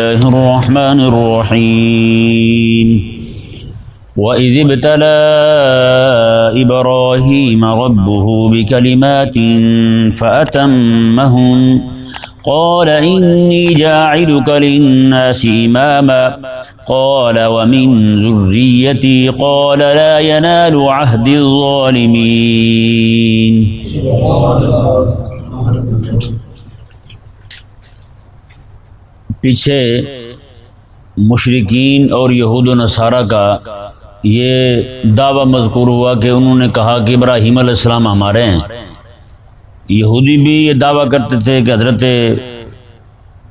الله الرحمن الرحيم. وإذ ابتلى إبراهيم ربه بكلمات فأتمهن قال إني جاعلك للناس إماما. قال ومن ذريتي؟ قال لا ينال عهد الظالمين. پیچھے مشرقین اور یہود و نصارہ کا یہ دعویٰ مذکور ہوا کہ انہوں نے کہا کہ ابراہیم علیہ السلام ہمارے ہیں۔ یہودی بھی یہ دعویٰ کرتے تھے کہ حضرت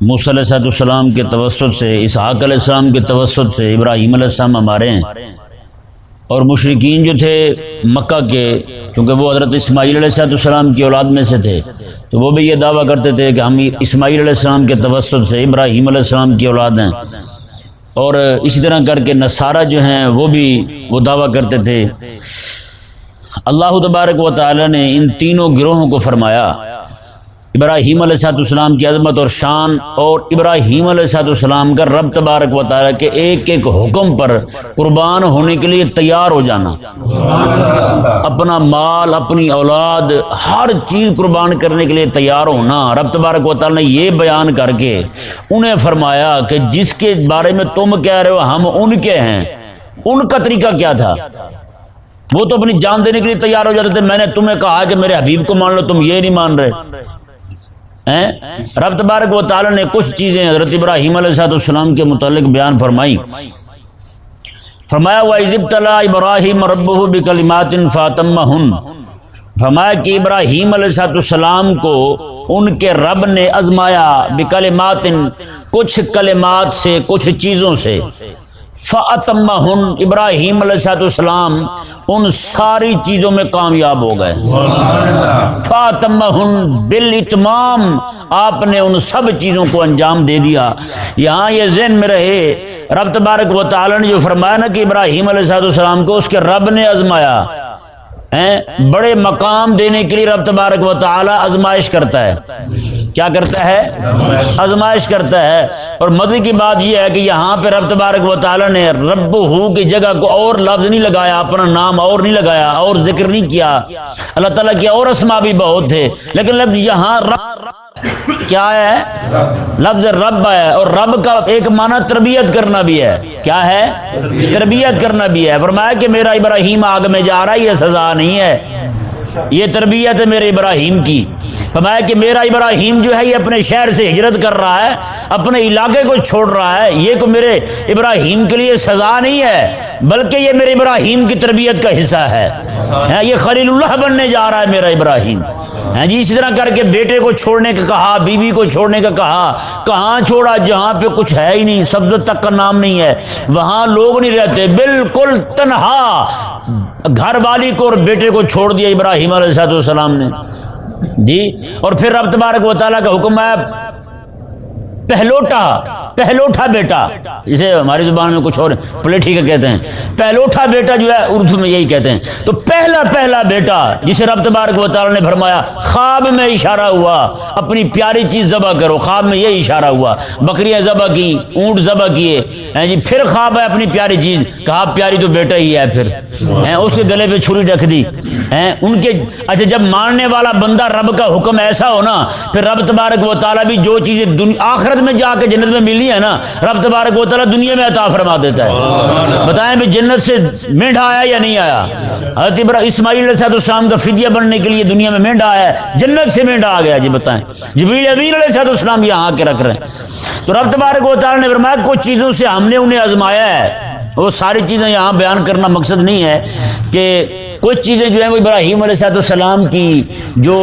موسی علیہ السلام کے توسط سے، اسحاق علیہ السلام کے توسط سے ابراہیم علیہ السلام ہمارے ہیں۔ اور مشرقین جو تھے مکہ کے، کیونکہ وہ حضرت اسماعیل علیہ السلام کی اولاد میں سے تھے، تو وہ بھی یہ دعویٰ کرتے تھے کہ ہم اسماعیل علیہ السلام کے توسط سے ابراہیم علیہ السلام کی اولاد ہیں۔ اور اسی طرح کر کے نصارہ جو ہیں وہ بھی وہ دعویٰ کرتے تھے۔ اللہ تبارک و تعالی نے ان تینوں گروہوں کو فرمایا۔ ابراہیم علیہ صاحب السلام کی عظمت اور شان اور ابراہیم علیہ صاحب السلام کا رب تبارک و تعالیٰ کے ایک ایک حکم پر قربان ہونے کے لیے تیار ہو جانا۔ اپنا مال، اپنی اولاد، ہر چیز قربان کرنے کے لیے تیار ہونا۔ رب تبارک و تعالیٰ نے یہ بیان کر کے انہیں فرمایا کہ جس کے بارے میں تم کہہ رہے ہو، ہم ان کے ہیں۔ ان کا طریقہ کیا تھا؟ وہ تو اپنی جان دینے کے لیے تیار ہو جاتے تھے۔ میں نے تمہیں کہا کہ میرے حبیب کو مان لو، تم یہ نہیں مان رہے۔ رب تبارک و تعالی نے کچھ چیزیں حضرت ابراہیم علیہ صاحب السلام کے متعلق بیان فرمائی فرمایا وزب تلا ابراہیم رب بکلمات فاطم فرمایا کہ ابراہیم علیہ صاحب السلام کو ان کے رب نے ازمایا بکلمات، کچھ کلمات سے، کچھ چیزوں سے۔ فاطمہ ابراہیم علیہ السلام ان ساری چیزوں میں کامیاب ہو گئے۔ فاطمہ ہن بال اتمام آپ نے ان سب چیزوں کو انجام دے دیا۔ یہاں یہ ذہن میں رہے، رب تبارک و تعالی نے جو فرمایا نا کہ ابراہیم علیہ السلام کو، اس کے رب نے ازمایا بڑے مقام دینے کے لیے رب تبارک و تعالی ازمائش کرتا ہے۔ کیا کرتا ہے؟ ازمائش کرتا ہے۔ اور مدد کی بات یہ ہے کہ یہاں پہ رب تبارک و تعالی نے رب ہو کی جگہ کو اور لفظ نہیں لگایا، اپنا نام اور نہیں لگایا، اور ذکر نہیں کیا۔ اللہ تعالیٰ کی اور اسما بھی بہت تھے، لیکن لفظ یہاں رب کیا ہے؟ لفظ رب ہے اور رب کا ایک معنی تربیت کرنا بھی ہے۔ کیا ہے؟ تربیت کرنا بھی ہے۔ فرمایا کہ میرا ابراہیم آگ میں جا رہا ہے، یہ سزا نہیں ہے۔ یہ تربیت ہے میرے ابراہیم کی۔ فرمایا کہ میرا ابراہیم جو ہے یہ اپنے شہر سے ہجرت کر رہا ہے، اپنے علاقے کو چھوڑ رہا ہے۔ یہ کو میرے ابراہیم کے لیے سزا نہیں ہے، بلکہ یہ میرے ابراہیم کی تربیت کا حصہ ہے۔ ہاں، یہ خلیل اللہ بننے جا رہا ہے میرا ابراہیم۔ ہاں جی اسی طرح کر کے بیٹے کو چھوڑنے کا کہا، بیوی کو چھوڑنے کا کہا، کہاں چھوڑا؟ جہاں پہ کچھ ہے ہی نہیں سبز تک کا نام نہیں ہے۔ وہاں لوگ نہیں رہتے، بالکل تنہا۔ گھر والی کو اور بیٹے کو چھوڑ دیا ابراہیم علیہ السلام نے۔ جی اور پھر رب تبارک و تعالیٰ کا حکم ہے پہلوٹا پہلوٹا بیٹا۔ اسے ہماری زبان میں کچھ اور پلیٹھی کا کہتے ہیں۔ پہلوٹا بیٹا جو ہے، اردو میں یہی کہتے ہیں۔ تو پہلا پہلا بیٹا، جسے رب تبارک و تعالی نے فرمایا، خواب میں اشارہ ہوا۔ اپنی پیاری چیز ذبح کرو۔ خواب میں یہ اشارہ ہوا۔ بکریاں ذبح کی، اونٹ ذبح کیے۔ جی پھر خواب ہے اپنی پیاری چیز۔ کہا، پیاری تو بیٹا ہی ہے پھر۔ اس کے گلے پہ چھری رکھ دی۔ ان کے اچھا جب ماننے والا بندہ رب کا حکم ایسا ہو نا، پھر رب تبارک و تعالیٰ بھی جو چیزیں آخرت میں جا کے جنت میں ملی ہے نا، رب تبارک و تعالیٰ دنیا میں عطا فرما دیتا ہے۔ بتائیں بھی جنت سے مینڈا آیا یا نہیں آیا؟ حضرت ابراہیم اسماعیل علیہ السلام کا فدیہ بننے کے لیے دنیا میں مینڈا آیا ہے، جنت سے مینڈا آ گیا جی بتائیں۔ جبریل امین علیہ صاحب السلام یہاں آ کے رکھ رہے ہیں۔ تو رب تبارک و تعالیٰ نے فرمایا، کچھ چیزوں سے ہم نے انہیں آزمایا ہے۔ وہ ساری چیزیں یہاں بیان کرنا مقصد نہیں ہے کہ کچھ چیزیں جو ہیں وہ ابراہیم علیہ صاحب السلام کی، جو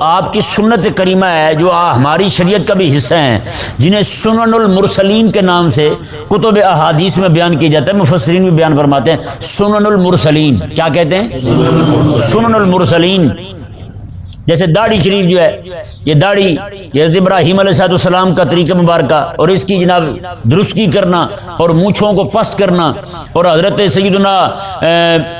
آپ کی سنت کریمہ ہے، جو ہماری شریعت کا بھی حصہ ہیں، جنہیں سنن المرسلین کے نام سے کتب احادیث میں بیان کیا جاتا ہے، مفسرین بھی بیان فرماتے ہیں، سنن المرسلین، کیا کہتے ہیں؟ سنن المرسلین۔ جیسے داڑھی شریف جو ہے یہ داڑھی حضرت ابراہیم علیہ صاحب السلام کا طریقہ مبارکہ اور اس کی جناب درستگی کرنا اور مونچھوں کو پست کرنا اور حضرت سیدنا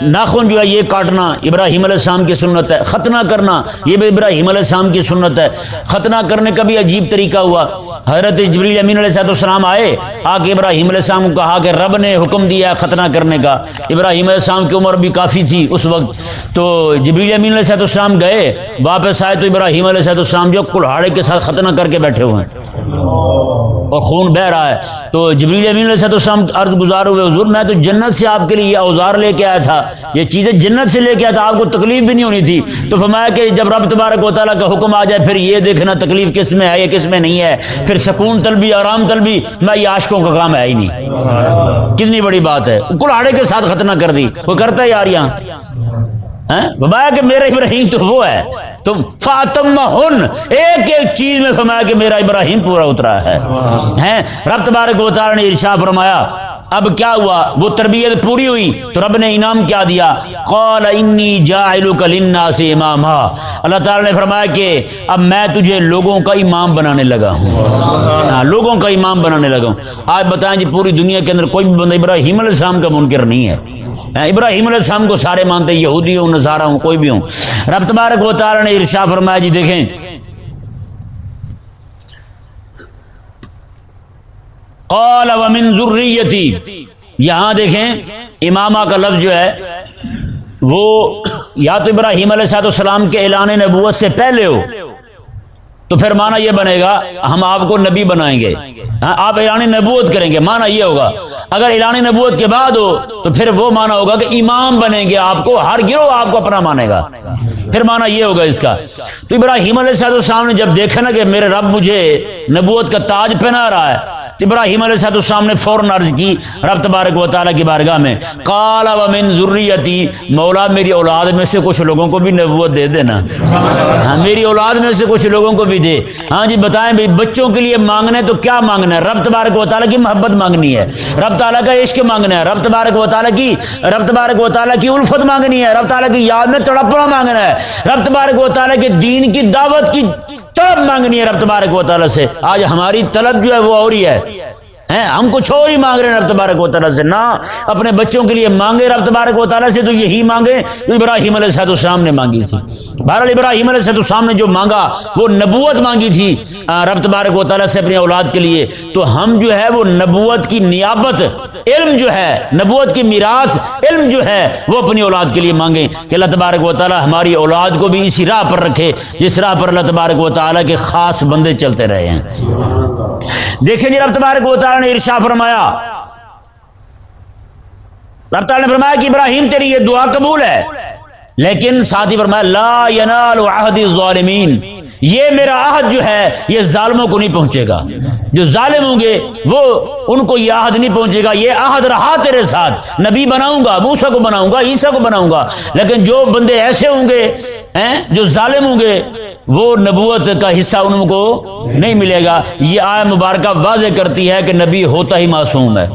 ناخن جو ہے یہ کاٹنا، ابراہیم علیہ السلام کی سنت ہے، ختنہ کرنا، یہ بھی ابراہیم علیہ السلام کی سنت ہے۔ ختنہ کرنے کا بھی عجیب طریقہ ہوا۔ حضرت جبریل امین علیہ صاحب السلام آئے آ کے ابراہیم علیہ السلام کو کہا کہ رب نے حکم دیا ختنہ کرنے کا۔ ابراہیم علیہ السلام کی عمر بھی کافی تھی اس وقت۔ تو جبریل امین علیہ صاحب السلام گئے، واپس آئے تو ابراہیم علیہ صاحب السلام جو کلہاڑے کے ساتھ ختنہ کر کے بیٹھے ہوئے ہیں۔ اور خون بہ رہا ہے۔ تو جبریل امین علیہ السلام عرض گزار ہوئے، حضور میں تو جنت سے آپ کے لیے اوزار لے کے آیا تھا۔ یہ چیزیں جنت سے لے کے آیا تھا، آپ کو تکلیف بھی نہیں ہونی تھی۔ تو فرمایا کہ جب رب تبارک و تعالیٰ کا حکم آ جائے، پھر یہ دیکھنا تکلیف کس میں ہے، یہ کس میں نہیں ہے۔ پھر سکون طلبی، آرام طلبی، میں یہ عاشقوں کا کام ہے ہی نہیں۔ کتنی بڑی بات ہے۔ کلاڑے کے ساتھ ختنہ کر دی۔ وہ کرتا ہے یار یہاں۔ ہاں؟ فرمایا کہ میرا ابراہیم تو وہ ہے۔ تم فاطم ہن ایک ایک چیز میں فرمایا کہ میرا ابراہیم پورا اترا ہے۔ رب تبارک و تعالی نے ارشاد فرمایا، اب کیا ہوا؟ وہ تربیت پوری ہوئی تو رب نے انعام کیا دیا۔ قال، انی جاعلک للناس اماما اللہ تعالی نے فرمایا کہ اب میں تجھے لوگوں کا امام بنانے لگا ہوں۔ ہاں، لوگوں کا امام بنانے لگا ہوں۔ آج بتائیں جی پوری دنیا کے اندر کوئی بھی بندہ ابراہیم علیہ السلام کا منکر نہیں ہے۔ ابراہیم علیہ السلام کو سارے مانتے یہودی ہوں، نظارہ ہوں، کوئی بھی ہوں۔ رب تبارک و تعالی نے ارشا فرمایا جی دیکھیں۔ قال ومن ذریتی، یہاں دیکھیں، امامہ کا لفظ جو ہے، وہ یا تو ابراہیم علیہ السلام کے اعلان نبوت سے پہلے ہو تو پھر مانا یہ بنے گا، ہم آپ کو نبی بنائیں گے۔ ہاں، آپ اعلان نبوت کریں گے مانا یہ ہوگا۔ اگر اعلان نبوت کے بعد ہو، تو پھر وہ مانا ہوگا کہ امام بنیں گے آپ کو، ہر گروہ آپ کو اپنا مانے گا۔ پھر مانا یہ ہوگا اس کا۔ تو ابراہیم علیہ السلام نے جب دیکھا نا کہ میرے رب مجھے نبوت کا تاج پہنا رہا ہے ابراہیم علیہ صاحب السلام نے فوراً عرض کی، رب تبارک و تعالیٰ کی بارگاہ میں کالا و من ضروریتی مولا میری اولاد میں سے کچھ لوگوں کو بھی نبوت دے دینا۔ ہاں میری اولاد میں سے کچھ لوگوں کو بھی دے۔ ہاں جی بتائیں بھائی، بچوں کے لیے مانگنا ہے تو کیا مانگنا ہے؟ رب تبارک و تعالیٰ کی محبت مانگنی ہے۔ رب تعالیٰ کا عشق مانگنا ہے۔ رب تبارک و تعالیٰ کی، رب تبارک و تعالیٰ کی الفت مانگنی ہے۔ رب تعالیٰ کی یاد میں تڑپنا مانگنا ہے۔ رب تبارک و تعالیٰ کے دین کی دعوت کی طلب مانگنی ہے رب تبارک و تعالیٰ سے۔ آج ہماری طلب جو ہے وہ اور ہی ہے۔ ہیں؟ ہم کچھ اور ہی مانگ رہے ہیں رب تبارک و تعالیٰ سے۔ نہ، اپنے بچوں کے لیے مانگے رب تبارک و تعالیٰ سے تو یہی مانگے تو ابراہیم علیہ صحت السلام نے مانگی تھی۔ بہرحال ابراہیم علیہ صحت السلام نے جو مانگا، وہ نبوت مانگی تھی۔ رب تبارک و تعالیٰ سے اپنی اولاد کے لیے۔ تو ہم جو ہے، وہ نبوت کی نیابت، علم جو ہے، نبوت کی میراث، علم جو ہے، وہ اپنی اولاد کے لیے مانگیں کہ اللہ تبارک و تعالیٰ ہماری اولاد کو بھی اسی راہ پر رکھے، جس راہ پر اللہ تبارک و تعالیٰ کے خاص بندے چلتے رہے ہیں۔ دیکھیں جی رب تبارک و تعالی نے ارشا فرمایا، رب تعالی نے فرمایا کہ ابراہیم تیری یہ دعا قبول ہے۔ لیکن ساتھ ہی فرمایا، لا ینال عہد الظالمین۔ یہ میرا عہد جو ہے، یہ ظالموں کو نہیں پہنچے گا۔ جو ظالم ہوں گے، وہ ان کو یہ عہد نہیں پہنچے گا۔ یہ عہد رہا تیرے ساتھ۔ نبی بناؤں گا موسا کو بناؤں گا، عیسیٰ کو بناؤں گا۔ لیکن جو بندے ایسے ہوں گے جو ظالم ہوں گے وہ نبوت کا حصہ ان کو نہیں ملے گا۔ یہ آئے مبارکہ واضح کرتی ہے کہ نبی ہوتا ہی معصوم ہے۔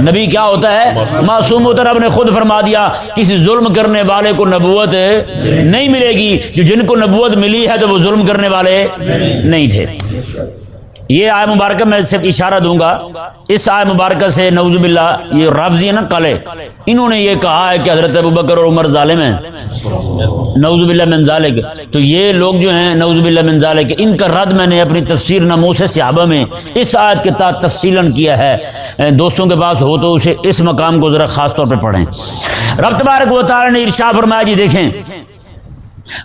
نبی کیا ہوتا ہے؟ معصوم ہوتا رب نے خود فرما دیا، کسی ظلم کرنے والے کو نبوت نہیں ملے گی۔ جو جن کو نبوت ملی ہے تو وہ ظلم کرنے والے نہیں تھے۔ یہ آئے مبارکہ میں صرف اشارہ دوں گا۔ اس آئے مبارکہ سے نوز باللہ یہ رابضی ہے نا کلے انہوں نے یہ کہا ہے کہ حضرت ابو بکر اور عمر ظالم ہیں۔ نوز باللہ من ذالک۔ تو یہ لوگ جو ہیں نوز باللہ من ذالک، ان کا رد میں نے اپنی تفسیر نموس صحابہ میں اس آیت کے تحت تفصیل کیا ہے۔ دوستوں کے پاس ہو تو اسے اس مقام کو ذرا خاص طور پہ پڑھیں۔ رب تبارک و تعالی نے ارشاد فرمایا جی دیکھیں۔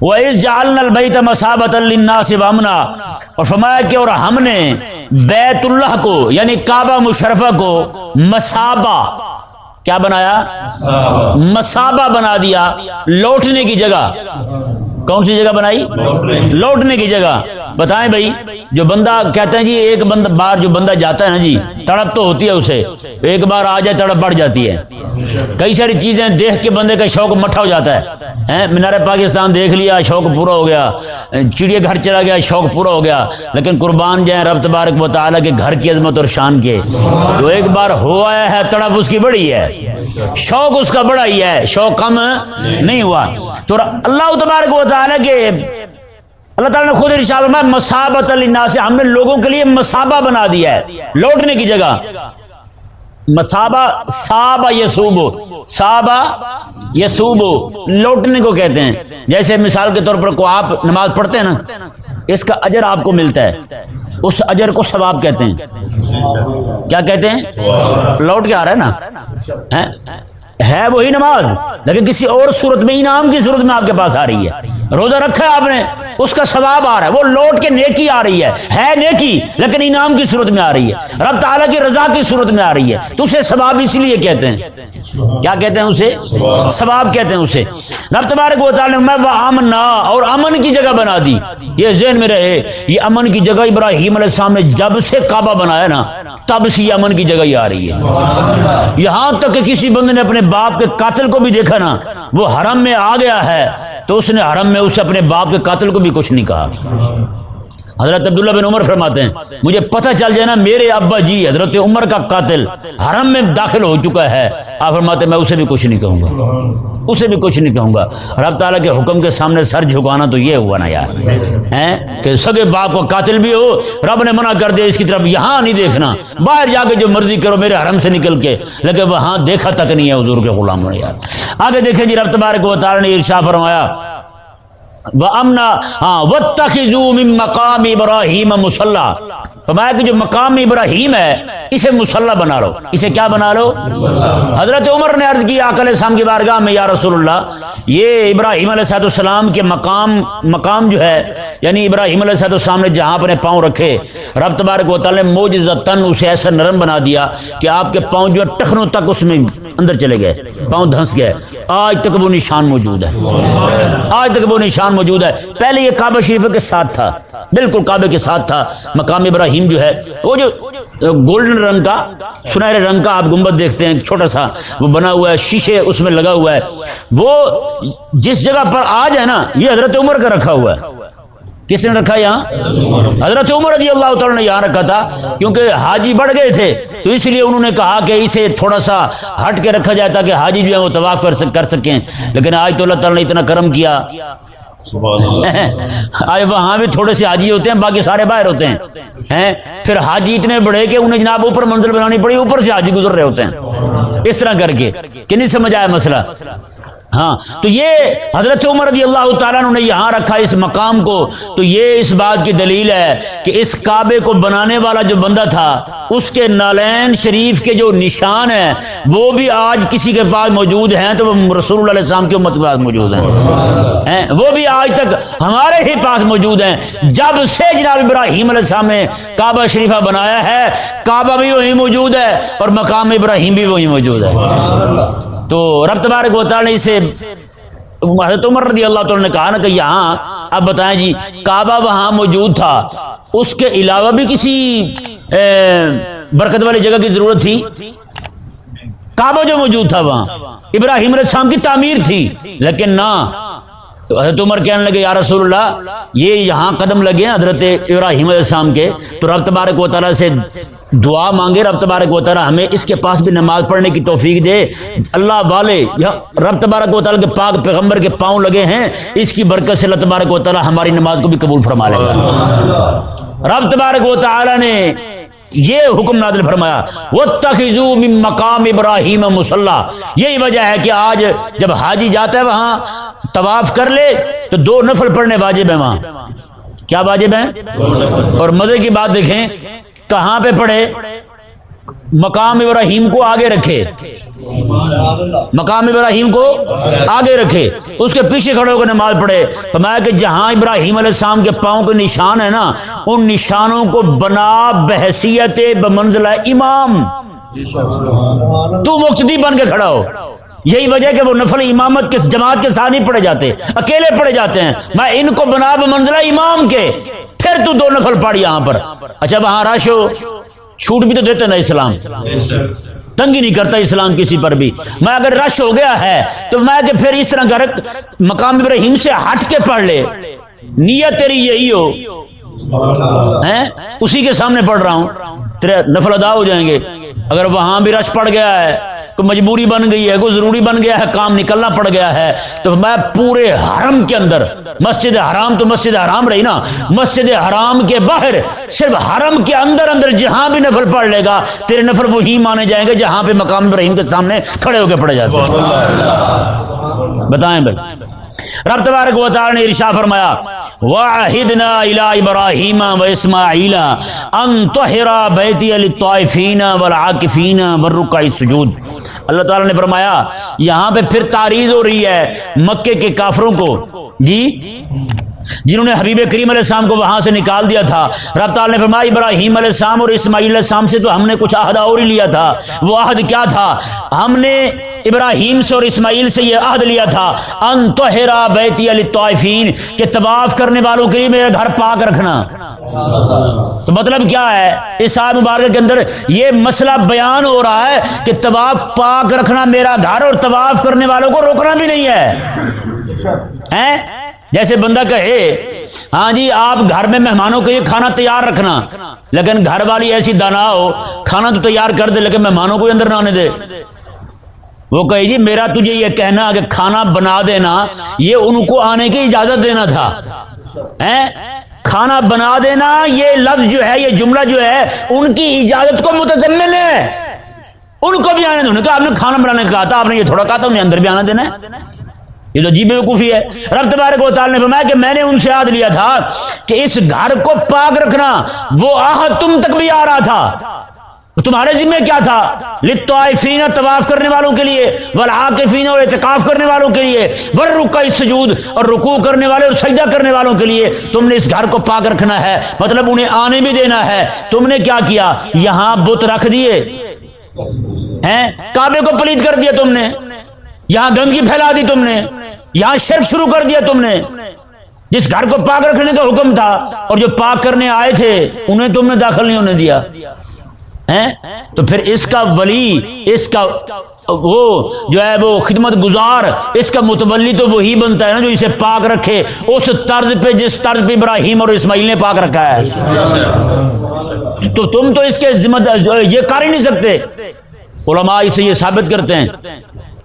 وہ اس جال نل بئی مسابت اور فرمایا کہ اور ہم نے بیت اللہ کو یعنی کعبہ مشرفہ کو مسابہ کیا بنایا؟ مسابہ بنا دیا، لوٹنے کی جگہ۔ کون سی جگہ بنائی؟ لوٹنے کی جگہ۔ بتائیں بھائی، جو بندہ کہتے ہیں جی ایک بندہ بار جو بندہ جاتا ہے نا جی تڑپ تو ہوتی ہے اسے۔ ایک بار آ جائے، تڑپ بڑھ جاتی ہے۔ کئی ساری چیزیں دیکھ کے بندے کا شوق مٹھا ہو جاتا ہے۔ مینار پاکستان دیکھ لیا، شوق پورا ہو گیا۔ چڑیا گھر چلا گیا، شوق پورا ہو گیا۔ لیکن قربان جائیں رب تبارک و تعالیٰ کے گھر کی عظمت اور شان کے۔ جو ایک بار ہو آیا ہے، تڑپ اس کی بڑی ہے۔ شوق اس کا بڑا ہی ہے، شوق کم نہیں ہوا۔ تو اللہ تبارک و تعالیٰ کے اللہ تعالیٰ نے خود ارشاد میں مسابت النا سے ہم نے لوگوں کے لیے مسابہ بنا دیا ہے۔ لوٹنے کی جگہ۔ مسابا صابا یسوبو صابا یسوبو لوٹنے کو کہتے ہیں۔ جیسے مثال کے طور پر کو آپ نماز پڑھتے ہیں نا، اس کا اجر آپ کو ملتا ہے۔ اس اجر کو ثواب کہتے ہیں۔ کیا کہتے ہیں؟ لوٹ کے آ رہا ہے نا؟ ہے وہی نماز، لیکن کسی اور صورت میں انعام کی صورت میں آپ کے پاس آ رہی ہے۔ روزہ رکھا ہے آپ نے؟ اس کا ثواب آ رہا ہے۔ وہ لوٹ کے نیکی آ رہی ہے۔ ہے نیکی، لیکن انعام کی صورت میں آ رہی ہے۔ رب تعالیٰ کی رضا کی صورت میں آ رہی ہے۔ تو اسے ثواب اس لیے کہتے ہیں۔ کیا کہتے ہیں اسے؟ ثواب کہتے ہیں اسے۔ رب تبارک و تعالیٰ میں وہ اور امن کی جگہ بنا دی۔ یہ ذہن میں رہے، یہ امن کی جگہ ابراہیم علیہ السلام نے جب سے کعبہ بنایا نا، تب سے یہ امن کی جگہ ہی آ رہی ہے۔ یہاں تک کہ کسی بندے نے اپنے باپ کے قاتل کو بھی دیکھا نا، وہ حرم میں آ گیا ہے۔ تو اس نے حرم میں اسے اپنے باپ کے قاتل کو بھی کچھ نہیں کہا۔ حضرت عبداللہ بن عمر فرماتے ہیں، مجھے پتہ چل جائے نا، میرے ابا جی حضرت عمر کا قاتل حرم میں داخل ہو چکا ہے۔ آپ فرماتے ہیں، میں اسے بھی کچھ نہیں کہوں گا۔ اسے بھی کچھ نہیں کہوں گا۔ رب تعالیٰ کے حکم کے سامنے سر جھکانا تو یہ ہوا نا یار۔ کہ سگے باپ کو قاتل بھی ہو، رب نے منع کر دیا، اس کی طرف یہاں نہیں دیکھنا۔ باہر جا کے جو مرضی کرو، میرے حرم سے نکل کے۔ لیکن وہاں دیکھا تک نہیں ہے حضور کے غلام نے یار۔ آگے دیکھیں جی رب تبارک و تعالیٰ نے ارشا فرمایا امنا ہاں وہ مقام ابراہیم مسلح فرمایا کہ جو مقام ابراہیم ہے، اسے مسلح بنا لو۔ اسے کیا بنا لو؟ حضرت عمر نے عرض کی آکل السلام کی بارگاہ میں، یا رسول اللہ، یہ ابراہیم علیہ صاحب السلام کے مقام مقام جو ہے یعنی ابراہیم علیہ صاحب السلام نے جہاں اپنے پاؤں رکھے، رب تبارک و تعالی موجز تن اسے ایسا نرم بنا دیا کہ آپ کے پاؤں جو ہے، ٹخنوں تک اس میں اندر چلے گئے، پاؤں دھنس گئے۔ آج تک وہ نشان موجود ہے۔ آج تک وہ نشان موجود ہے۔ پہلے یہ کعبہ شریف کے ساتھ تھا۔ بالکل کعبے کے ساتھ تھا۔ مقام ابراہیم ابراہیم جو ہے، وہ جو گولڈن رنگ کا، سنہرے رنگ کا آپ گنبد دیکھتے ہیں، چھوٹا سا وہ بنا ہوا ہے، شیشے اس میں لگا ہوا ہے۔ وہ جس جگہ پر آج ہے نا، یہ حضرت عمر کا رکھا ہوا ہے۔ کس نے رکھا یہاں؟ حضرت عمر رضی اللہ تعالیٰ نے یہاں رکھا تھا۔ کیونکہ حاجی بڑھ گئے تھے، تو اس لیے انہوں نے کہا کہ اسے تھوڑا سا ہٹ کے رکھا جائے تاکہ حاجی جو ہے وہ طواف کر سکیں۔ لیکن آج تو اللہ تعالیٰ نے اتنا کرم کیا۔ آج وہاں بھی تھوڑے سے حاجی ہوتے ہیں، باقی سارے باہر ہوتے ہیں؟ پھر حاجی اتنے بڑے کہ انہیں جناب اوپر منزل بنانی پڑی، اوپر سے حاجی گزر رہے ہوتے ہیں۔ اس طرح کر کے، کہ نہیں سمجھ آیا مسئلہ؟ ہاں تو یہ حضرت عمر رضی اللہ تعالیٰ نے یہاں رکھا اس مقام کو، تو یہ اس بات کی دلیل ہے کہ اس کعبے کو بنانے والا جو بندہ تھا، اس کے نالین شریف کے جو نشان ہیں، وہ بھی آج کسی کے پاس موجود ہیں، تو وہ رسول اللہ علیہ السلام کی امت کے پاس موجود ہیں۔ وہ بھی آج تک ہمارے ہی پاس موجود ہیں۔ جب سے جناب ابراہیم علیہ السلام نے کعبہ شریفہ بنایا ہے، کعبہ بھی وہی موجود ہے اور مقام ابراہیم بھی وہی موجود ہے۔ تو رب تبارک و تعالی نے اسے حضرت عمر رضی اللہ تعالیٰ نے کہا نا کہ یہاں، اب بتائیں جی کعبہ وہاں موجود تھا، اس کے علاوہ بھی کسی برکت والی جگہ کی ضرورت تھی؟ کعبہ جو موجود تھا وہاں، ابراہیم علیہ السلام کی تعمیر تھی، لیکن نہ تو حضرت عمر کہنے لگے یا رسول اللہ یہ یہاں قدم لگے حضرت ابراہیم علیہ السلام کے. تو رب تبارک و تعالیٰ سے دعا مانگے رب تبارک و تعالیٰ ہمیں اس کے پاس بھی نماز پڑھنے کی توفیق دے۔ اللہ والے رب تبارک و تعالیٰ کے پاک پیغمبر کے پاؤں لگے ہیں۔ اس کی برکت سے اللہ تبارک و تعالیٰ ہماری نماز کو بھی قبول فرما لے گا۔ رب تبارک و تعالیٰ نے یہ حکم نادل فرمایا وہ تخذو مقام ابراہیم مسلح یہی وجہ ہے کہ آج جب حاجی جاتا ہے وہاں، طواف کر لے، تو دو نفل پڑھنے واجب ہیں وہاں۔ کیا واجب ہیں؟ اور مزے کی بات دیکھیں، کہاں پہ پڑھے؟ مقام ابراہیم کو آگے رکھے۔ مقام ابراہیم کو آگے رکھے۔ اس کے پیچھے کھڑے ہو کر نماز پڑھے۔ فرمایا کہ جہاں ابراہیم علیہ السلام کے پاؤں کے نشان ہے نا، ان نشانوں کو بنا بحثیت بمنزلہ امام۔ تو مقتدی بن کے کھڑا ہو۔ یہی وجہ کہ وہ نفل امامت کے جماعت کے ساتھ نہیں پڑے جاتے، اکیلے پڑے جاتے ہیں۔ میں ان کو بنا بمنزلہ امام کے، پھر تو دو نفل پڑھ یہاں پر۔ اچھا وہاں راش ہو۔ چھوٹ بھی تو دیتے نا اسلام۔ تنگی نہیں کرتا اسلام کسی پر بھی۔ میں اگر رش ہو گیا ہے تو میں کہ پھر اس طرح گھر مقام ابراہیم سے ہٹ کے پڑھ لے۔ نیت تیری یہی ہو۔ اسی کے سامنے پڑھ رہا ہوں۔ تیرے نفل ادا ہو جائیں گے۔ اگر وہاں بھی رش پڑ گیا ہے کوئی مجبوری بن گئی ہے کوئی ضروری بن گیا ہے کام نکلنا پڑ گیا ہے۔ تو میں پورے حرم کے اندر مسجد حرام تو مسجد حرام رہی نا۔ مسجد حرام کے باہر صرف حرم کے اندر اندر جہاں بھی نفل پڑھ لے گا تیرے نفل وہی مانے جائیں گے جہاں پہ مقام ابراہیم کے سامنے کھڑے ہو کے پڑے جاتے ہیں۔ بتائیں بھائی۔ رب تبارک و تعالی نے ارشاد فرمایا واحدنا الى ابراہیم و اسماعیل ان طہرا بیتی للطائفین والعاکفین والرکع السجود. اللہ تعالی نے فرمایا، یہاں پہ پھر تعریض ہو رہی ہے مکے کے کافروں کو. جی؟ جنہوں نے حبیب کریم علیہ السلام کو وہاں سے نکال دیا تھا۔ رب تعالی نے فرمایا، ابراہیم علیہ السلام اور اسماعیل علیہ السلام سے تو ہم نے کچھ عہد اور ہی لیا تھا۔ وہ عہد کیا تھا؟ ہم نے ابراہیم سے اور اسماعیل سے یہ عہد لیا تھا۔ ان طہرا بیتی للطائفین، کہ طواف کرنے والوں کے لیے میرا گھر پاک رکھنا۔ تو مطلب کیا ہے؟ اس آیت مبارکہ کے اندر یہ مسئلہ بیان ہو رہا ہے کہ طواف پاک رکھنا میرا گھر اور طواف کرنے والوں کو روکنا بھی نہیں ہے۔ جیسے بندہ کہے ہاں جی آپ گھر میں مہمانوں کے لیے کھانا تیار رکھنا۔ لیکن گھر والی ایسی دانا ہو، کھانا تو تیار کر دے، لیکن مہمانوں کو بھی اندر نہ آنے دے۔ وہ کہے جی میرا تجھے یہ کہنا کہ کھانا بنا دینا، یہ ان کو آنے کی اجازت دینا تھا۔ کھانا بنا دینا، یہ لفظ جو ہے، یہ جملہ جو ہے، ان کی اجازت کو متضمن ہے۔ ان کو بھی آنے دو۔ تو آپ نے کھانا بنانے کا کہا تھا، آپ نے یہ تھوڑا کہا تھا، انہیں اندر بھی آنا دینا ہے۔ یہ تو جی بیوقوفی ہے۔ رب تبارک و تعالی نے فرمایا کہ میں نے ان سے یاد لیا تھا کہ اس گھر کو پاک رکھنا، وہ آہ تم تک بھی آ رہا تھا۔ تمہارے ذمہ کیا تھا؟ لطائفین طواف کرنے والوں کے لیے، والعاکفین اور اعتکاف کرنے والوں کے لیے والرکع السجود اور رکوع کرنے والے اور سجدہ کرنے والوں کے لیے تم نے اس گھر کو پاک رکھنا ہے۔ مطلب انہیں آنے بھی دینا ہے۔ تم نے کیا کیا؟ یہاں بت رکھ دیے۔ ہیں؟ کعبے کو پلیت کر دیا تم نے۔ یہاں گندگی پھیلا دی تم نے۔ یہاں شرک شروع کر دیا تم نے؟ جس گھر کو پاک رکھنے کا حکم تھا اور جو پاک کرنے آئے تھے، انہیں تم نے داخل نہیں ہونے دیا۔ تو پھر اس کا ولی، اس کا وہ جو ہے وہ خدمت گزار، اس کا متولی تو وہی بنتا ہے نا جو اسے پاک رکھے۔ اس طرز پہ جس طرز پہ ابراہیم اور اسماعیل نے پاک رکھا ہے۔ تو تم تو اس کے ذمہ یہ کر ہی نہیں سکتے۔ علماء اسے یہ ثابت کرتے ہیں۔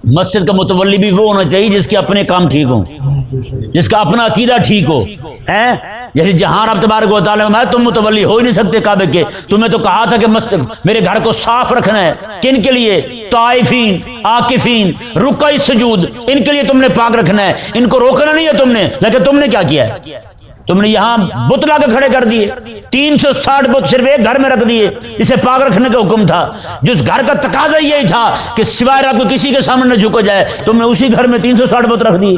مسجد کا متولی بھی وہ ہونا چاہیے جس کے اپنے کام ٹھیک ہوں، جس کا اپنا عقیدہ ٹھیک ہو جیسے جہاں رب تبارک و تعالیٰ میں تم متولی ہو ہی نہیں سکتے کعبے کے۔ تمہیں تو کہا تھا کہ مسجد، میرے گھر کو صاف رکھنا ہے۔ کن کے لیے؟ طائفین، عاکفین رکع سجود، ان کے لیے تم نے پاک رکھنا ہے۔ ان کو روکنا نہیں ہے تم نے، لیکن تم نے کیا کیا ہے؟ تم نے یہاں بت لا کے کھڑے کر دیے۔ تین سو ساٹھ بت صرف ایک گھر میں رکھ دیے۔ اسے پاک رکھنے کا حکم تھا۔ جس گھر کا تقاضا یہی تھا کہ سوائے رات کو کسی کے سامنے نہ جھکا جائے تم نے اسی گھر میں تین سو ساٹھ بت رکھ دیے۔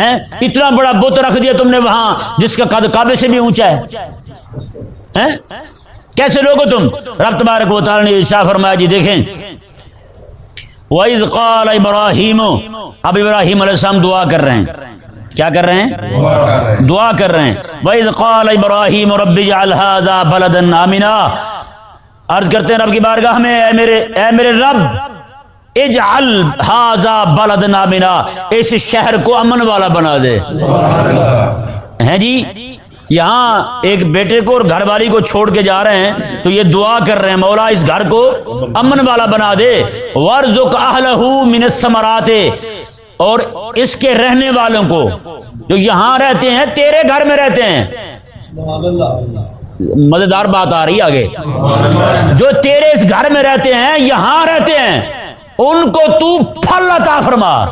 ہیں؟ اتنا بڑا بت رکھ دیا تم نے وہاں، جس کا قد کعبے سے بھی اونچا ہے۔ کیسے لوگ ہو تم؟ رب تبارک و تعالی نے ارشاد فرمایا جی دیکھیں۔ وَإِذْ قَالَ إِبْرَاهِيمُ، اب ابراہیم علیہ السلام دعا کر رہے ہیں۔ کیا کر رہے ہیں؟ دعا کر رہے ہیں۔ وَإِذْ قَالَ إِبْرَاهِيمُ رَبِّ اجْعَلْ هَذَا بَلَدًا آمِنًا۔ عرض کرتے ہیں رب کی بارگاہ میں، اے میرے اے میرے رب، اجعل هذا بلدنا آمنا۔ اس شہر کو امن والا بنا دے۔ ہیں جی؟ یہاں ایک بیٹے کو اور گھر والی کو چھوڑ کے جا رہے ہیں۔ تو یہ دعا کر رہے ہیں، مولا اس گھر کو امن والا بنا دے۔ ورزق اہلہ من الثمرات۔ اور اس کے رہنے والوں کو جو یہاں رہتے ہیں، تیرے گھر میں رہتے ہیں۔ مزیدار بات آ رہی ہے آگے۔ جو تیرے اس گھر میں رہتے ہیں، یہاں رہتے ہیں، ان کو تو پھل عطا فرما۔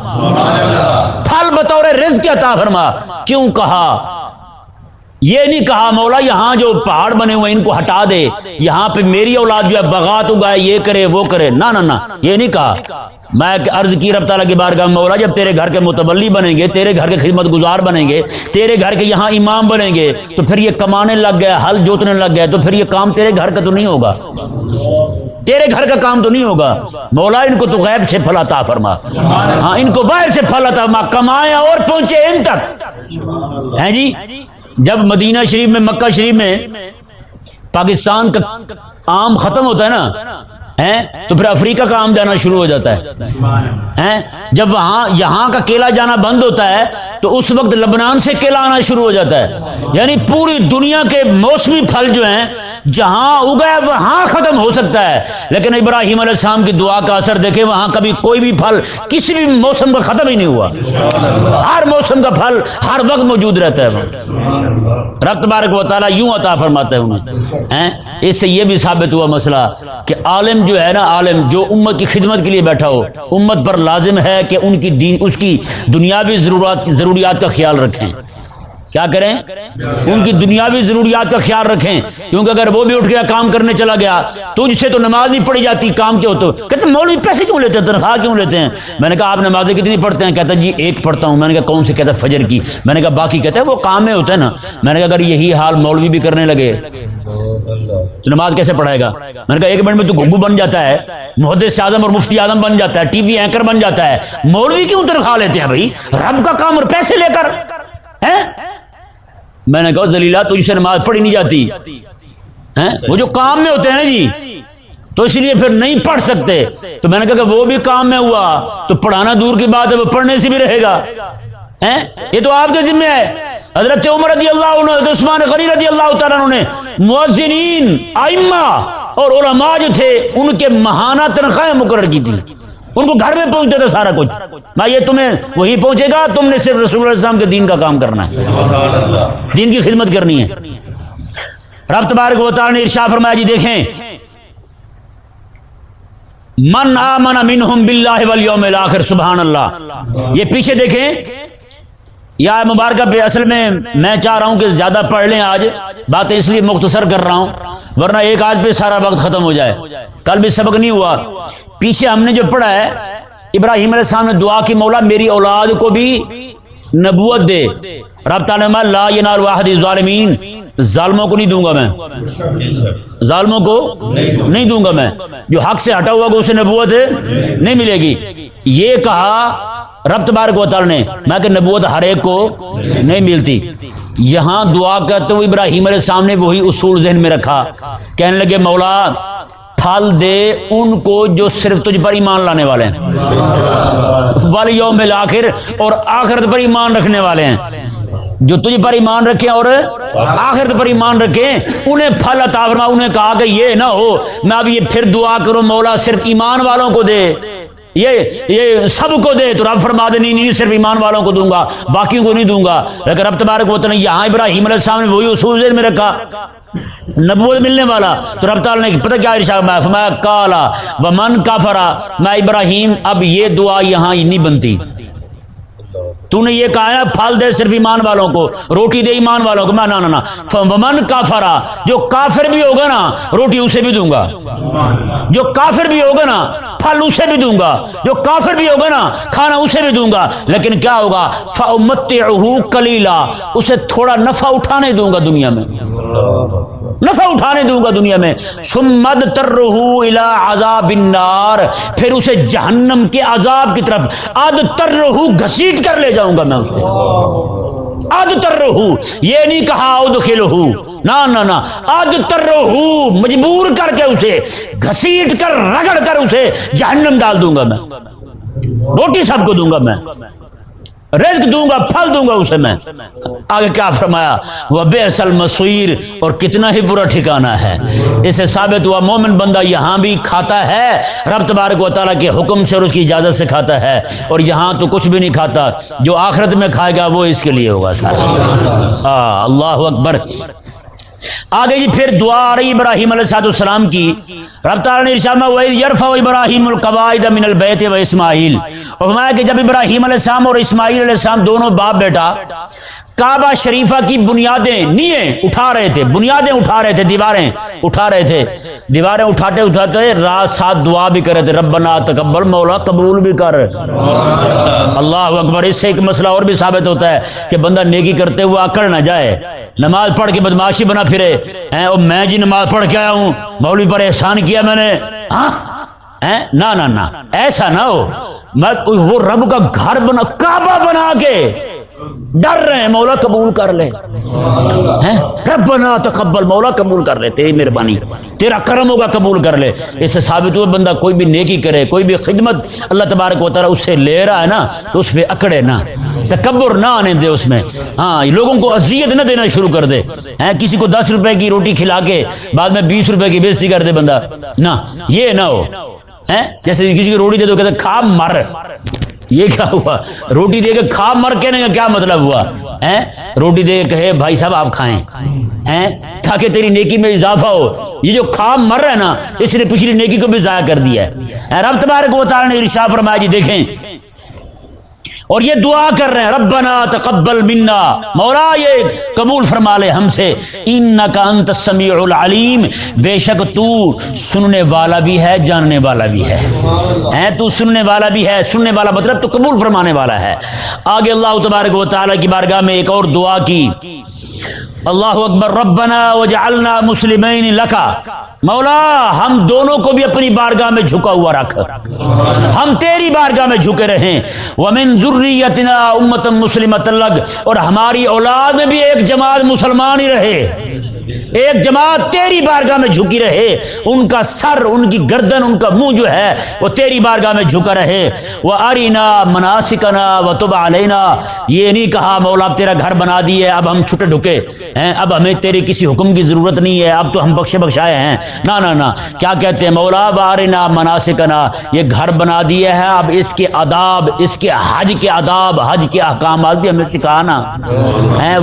پھل بطور رزق عطا فرما۔ کیوں کہا؟ یہ نہیں کہا مولا یہاں جو پہاڑ بنے ہوئے ان کو ہٹا دے۔ یہاں پہ میری اولاد جو ہے بغات اگائے یہ کرے، وہ کرے۔ نہ نہ نہ، یہ نہیں کہا۔ میں عرض کی رب تعالیٰ کی بارگاہ مولا جب تیرے گھر کے متولی بنیں گے، تیرے گھر کے خدمت گزار بنیں گے، تیرے گھر کے یہاں امام بنیں گے، تو پھر یہ کمانے لگ گئے ہل جوتنے لگ گئے، تو پھر یہ کام تیرے گھر کا تو نہیں ہوگا۔ تیرے گھر کا کام تو نہیں ہوگا۔ مولا، ان کو تو غیب سے پھل عطا فرما۔ ہاں ان کو باہر سے پھل عطا فرما۔ کمائے اور پہنچے ان تک۔ ہیں جی؟ جب مدینہ شریف میں مکہ شریف میں پاکستان کا آم ختم ہوتا ہے نا تو پھر افریقہ کا آم جانا شروع ہو جاتا ہے۔ جب وہاں یہاں کا کیلا جانا بند ہوتا ہے، تو اس وقت لبنان سے کیلا آنا شروع ہو جاتا ہے۔ یعنی پوری دنیا کے موسمی پھل جو ہیں، جہاں اگا وہاں ختم ہو سکتا ہے۔ لیکن ابراہیم علیہ السلام کی دعا کا اثر دیکھے وہاں کبھی کوئی بھی پھل کسی بھی موسم کا ختم ہی نہیں ہوا۔ ہر موسم کا پھل ہر وقت موجود رہتا ہے رب تبارک و تعالیٰ یوں عطا فرماتا ہے انہیں۔ اس سے یہ بھی ثابت ہوا مسئلہ کہ عالم جو ہے نا عالم، جو امت کی خدمت کے لیے بیٹھا ہو۔ امت پر لازم ہے کہ ان کی دین، اس کی دنیاوی ضرورات، ضروریات کا خیال رکھیں۔ کیا کریں؟ ان کی دنیاوی ضروریات کا خیال رکھیں۔ کیونکہ اگر وہ بھی اٹھ گیا، کام کرنے چلا گیا، تو جس سے تو نماز نہیں پڑھی جاتی، کام کیا ہوتا۔ کہتے مولوی پیسے کیوں لیتے ہیں؟ تنخواہ کیوں لیتے ہیں؟ میں نے کہا، آپ نمازیں کتنی پڑھتے ہیں؟ کہتا جی ایک پڑھتا ہوں۔ میں نے کہا، کون سے؟ کہتا ہے، فجر کی۔ میں نے کہا، باقی کہتے ہیں وہ کام میں ہوتا ہے نا۔ میں نے کہا، اگر یہی حال مولوی بھی کرنے لگے تو نماز کیسے پڑھائے گا؟ میں نے کہا، ایک منٹ میں تو گگو بن جاتا ہے، محدث اعظم اور مفتی اعظم بن جاتا ہے، ٹی وی اینکر بن جاتا ہے، مولوی کیوں تنخواہ لیتے ہیں بھائی؟ رب کا کام اور پیسے لے کر میں نے کہا دلیلہ تجھ سے نماز پڑھی نہیں جاتی۔ وہ جو کام میں ہوتے ہیں نا جی تو اس لیے پھر نہیں پڑھ سکتے۔ تو میں نے کہا کہ وہ بھی کام میں ہوا، تو پڑھانا دور کی بات ہے، وہ پڑھنے سے بھی رہے گا۔ یہ تو آپ کے ذمہ ہے۔ حضرت عمر رضی اللہ عنہ حضرت عثمان غنی رضی اللہ تعالیٰ نے مؤذنین آئمہ اور علماء جو تھے ان کے مہانہ تنخواہیں مقرر کی تھی۔ ان کو گھر میں پہنچتے تھے سارا کچھ۔ میں یہ تمہیں وہی پہنچے گا تم نے صرف رسول اللہ السلام کے دین کا کام کرنا ہے۔ دین کی خدمت کرنی ہے۔ رب تبارک و تعالی نے ارشاد فرمایا جی دیکھیں۔ من آمن منہم باللہ والیوم الاخر سبحان اللہ۔ یہ پیچھے دیکھیں۔ یا مبارکہ پہ اصل میں میں چاہ رہا ہوں کہ زیادہ پڑھ لیں آج، باتیں اس لیے مختصر کر رہا ہوں، ورنہ ایک آج پہ سارا وقت ختم ہو جائے۔ کل بھی سبق نہیں ہوا۔ پیچھے ہم نے جو پڑھا ہے، ابراہیم علیہ السلام نے دعا کی، مولا میری اولاد کو بھی نبوت دے۔ رب تعالیٰ لا ینال واحد ظالمین ظالموں کو نہیں دوں گا میں۔ ظالموں کو نہیں دوں گا میں۔ جو حق سے ہٹا ہوا اسے نبوت نہیں ملے گی۔ یہ کہا رب تبارک و تعالی نے میں کہ نبوت ہر ایک کو نہیں ملتی۔ یہاں دعا کرتے ہوئے ابراہیم علیہ السلام نے وہی اصول ذہن میں رکھا۔ کہنے لگے، مولا، پھل دے ان کو جو صرف تجھ پر ایمان لانے والے ہیں۔ یوم آخر اور آخرت پر ایمان رکھنے والے ہیں۔ جو تجھ پر ایمان رکھے اور آخرت پر ایمان رکھے انہیں پھل عطا فرما، انہیں کہا کہ یہ نہ ہو، میں اب یہ پھر دعا کروں، مولا صرف ایمان والوں کو دے۔ یہ یہ سب کو دے تو رب فرما دے نہیں, نہیں صرف ایمان والوں کو دوں گا باقیوں کو نہیں دوں گا۔ لیکن رب تبارک ہوتا نہیں یہاں ابراہیم علیہ السلام نے وہی اصول میں رکھا۔ نبوت ملنے والا۔ تو رب تعالیٰ نے پتہ کیا ارشاد میں؟ فرمایا کالا ومن کافرا میں ابراہیم اب یہ دعا یہاں نہیں بنتی۔ تو نے یہ کہا ہے پھل دے صرف ایمان والوں کو، روٹی دے ایمان والوں کو۔ میں نہ ومن کافرا، جو کافر بھی ہوگا نا، روٹی اسے بھی دوں گا۔ جو کافر بھی ہوگا نا، پھل اسے بھی دوں گا۔ جو کافر بھی ہوگا نا، کھانا اسے بھی دوں گا۔ لیکن کیا ہوگا؟ فمت کلیلا اسے تھوڑا نفع اٹھانے دوں گا دنیا میں۔ نفع اٹھانے دوں گا دنیا میں۔ سمد ترہو الى عذاب النار۔ پھر اسے جہنم کے عذاب کی طرف اد ترہو گھسیٹ کر لے جاؤں گا میں اسے۔ اد ترہو یہ نہیں کہا ادخلہو نہ نہ نہ۔ اد ترہو مجبور کر کے اسے، گھسیٹ کر، رگڑ کر اسے جہنم ڈال دوں گا میں۔ روٹی سب کو دوں گا میں۔ رزق دوں گا، پھل دوں گا اسے میں۔ آگے کیا فرمایا؟ وہ بے اصل مسویر اور کتنا ہی برا ٹھکانا ہے۔ اسے ثابت ہوا، مومن بندہ یہاں بھی کھاتا ہے۔ رب تبارک و تعالیٰ کے حکم سے اور اس کی اجازت سے کھاتا ہے۔ اور یہاں تو کچھ بھی نہیں کھاتا۔ جو آخرت میں کھائے گا، وہ اس کے لیے ہوگا سارا۔ اللہ اکبر۔ آگے جی پھر دعا آ رہی ابراہیم علیہ السلام کی۔ رب تعالیٰ نے ارشاد میں یرفع ابراہیم القواعد من البیت و اسماعیل اور فرمایا کہ جب ابراہیم علیہ السلام اور اسماعیل علیہ السلام دونوں باپ بیٹا کعبہ شریفہ کی بنیادیں نیے اٹھا رہے تھے، بنیادیں اٹھا رہے تھے، دیواریں اٹھا رہے تھے۔ دیواریں اٹھاتے اٹھاتے رات سات دعا بھی کر رہے تھے، ربنا تقبل مولا، قبول بھی کر۔ اللہ اکبر، اس سے ایک مسئلہ اور بھی ثابت ہوتا ہے کہ بندہ نیکی کرتے ہوئے اکڑ نہ جائے، نماز پڑھ کے بدماشی بنا پھرے۔ اور میں جی نماز پڑھ کے آیا ہوں، مولوی پر احسان کیا میں نے؟ ہاں؟ نہ نہ ایسا نہ ہو۔ میں وہ رب کا گھر بنا، کعبہ بنا کے۔ ڈر رہے ہیں، مولا قبول کر لے ربنا تقبل، مولا قبول کر لے، تیری مہربانی۔ تیرا کرم ہوگا، قبول کر لے۔ اس سے ثابت ہوا بندہ کوئی بھی نیکی کرے، کوئی بھی خدمت اللہ تبارک و تعالیٰ اس سے لے رہا ہے نا، تو اس پہ اکڑے نہ تکبر نہ آنے دے اس میں۔ ہاں لوگوں کو اذیت نہ دینا شروع کر دے۔ ہیں، کسی کو دس روپے کی روٹی کھلا کے بعد میں بیس روپے کی بےزتی کر دے بندہ۔ نہ، یہ نہ ہو۔ جیسے کسی کی روٹی دے دو، کہتے کھا، مر۔ یہ کیا ہوا؟ روٹی دے کے کھا مر کہنے کا کیا مطلب ہوا؟ روٹی دے کے کہے، بھائی صاحب، آپ کھائیں۔ تاکہ تیری نیکی میں اضافہ ہو۔ یہ جو کھا مر رہا ہے نا، اس نے پچھلی نیکی کو بھی ضائع کر دیا ہے۔ رب تبارک و تعالی نے ارشاد فرمایا جی دیکھیں اور یہ دعا کر رہے ہیں، ربنا تقبل منا۔ مولا، یہ قبول فرما لے ہم سے۔ انکا انت السمیع العلیم۔ بے شک تو سننے والا بھی ہے، جاننے والا بھی ہے۔ تو سننے والا بھی ہے۔ سننے والا مطلب تو قبول فرمانے والا ہے۔ آگے اللہ تبارک و تعالی کی بارگاہ میں ایک اور دعا کی۔ اللہ اکبر ربنا وجعلنا مسلمین لکا۔ مولا، ہم دونوں کو بھی اپنی بارگاہ میں جھکا ہوا رکھ۔ ہم تیری بارگاہ میں جھکے رہیں۔ ومن ذریتنا امت مسلمت لگ۔ اور ہماری اولاد میں بھی ایک جماعت مسلمان ہی رہے۔ ایک جماعت تیری بارگاہ میں جھکی رہے، ان کا سر، ان کی گردن، ان کا منہ جو ہے، وہ تیری بارگاہ میں جھکا رہے۔ وہ ارینا مناسکنا و تب علینا یہ نہیں کہا، مولا اب تیرا گھر بنا دیے، اب ہم چھٹے ڈھکے۔ ہیں، اب ہمیں تیرے کسی حکم کی ضرورت نہیں ہے، اب تو ہم بخشے بخشائے ہیں۔ نہ نہ نہ کیا کہتے ہیں مولا؟ بارینا مناسکنا۔ یہ گھر بنا دیے ہے اب اس کے آداب، اس کے حج کے آداب، حج کے احکامات بھی ہمیں سکھانا۔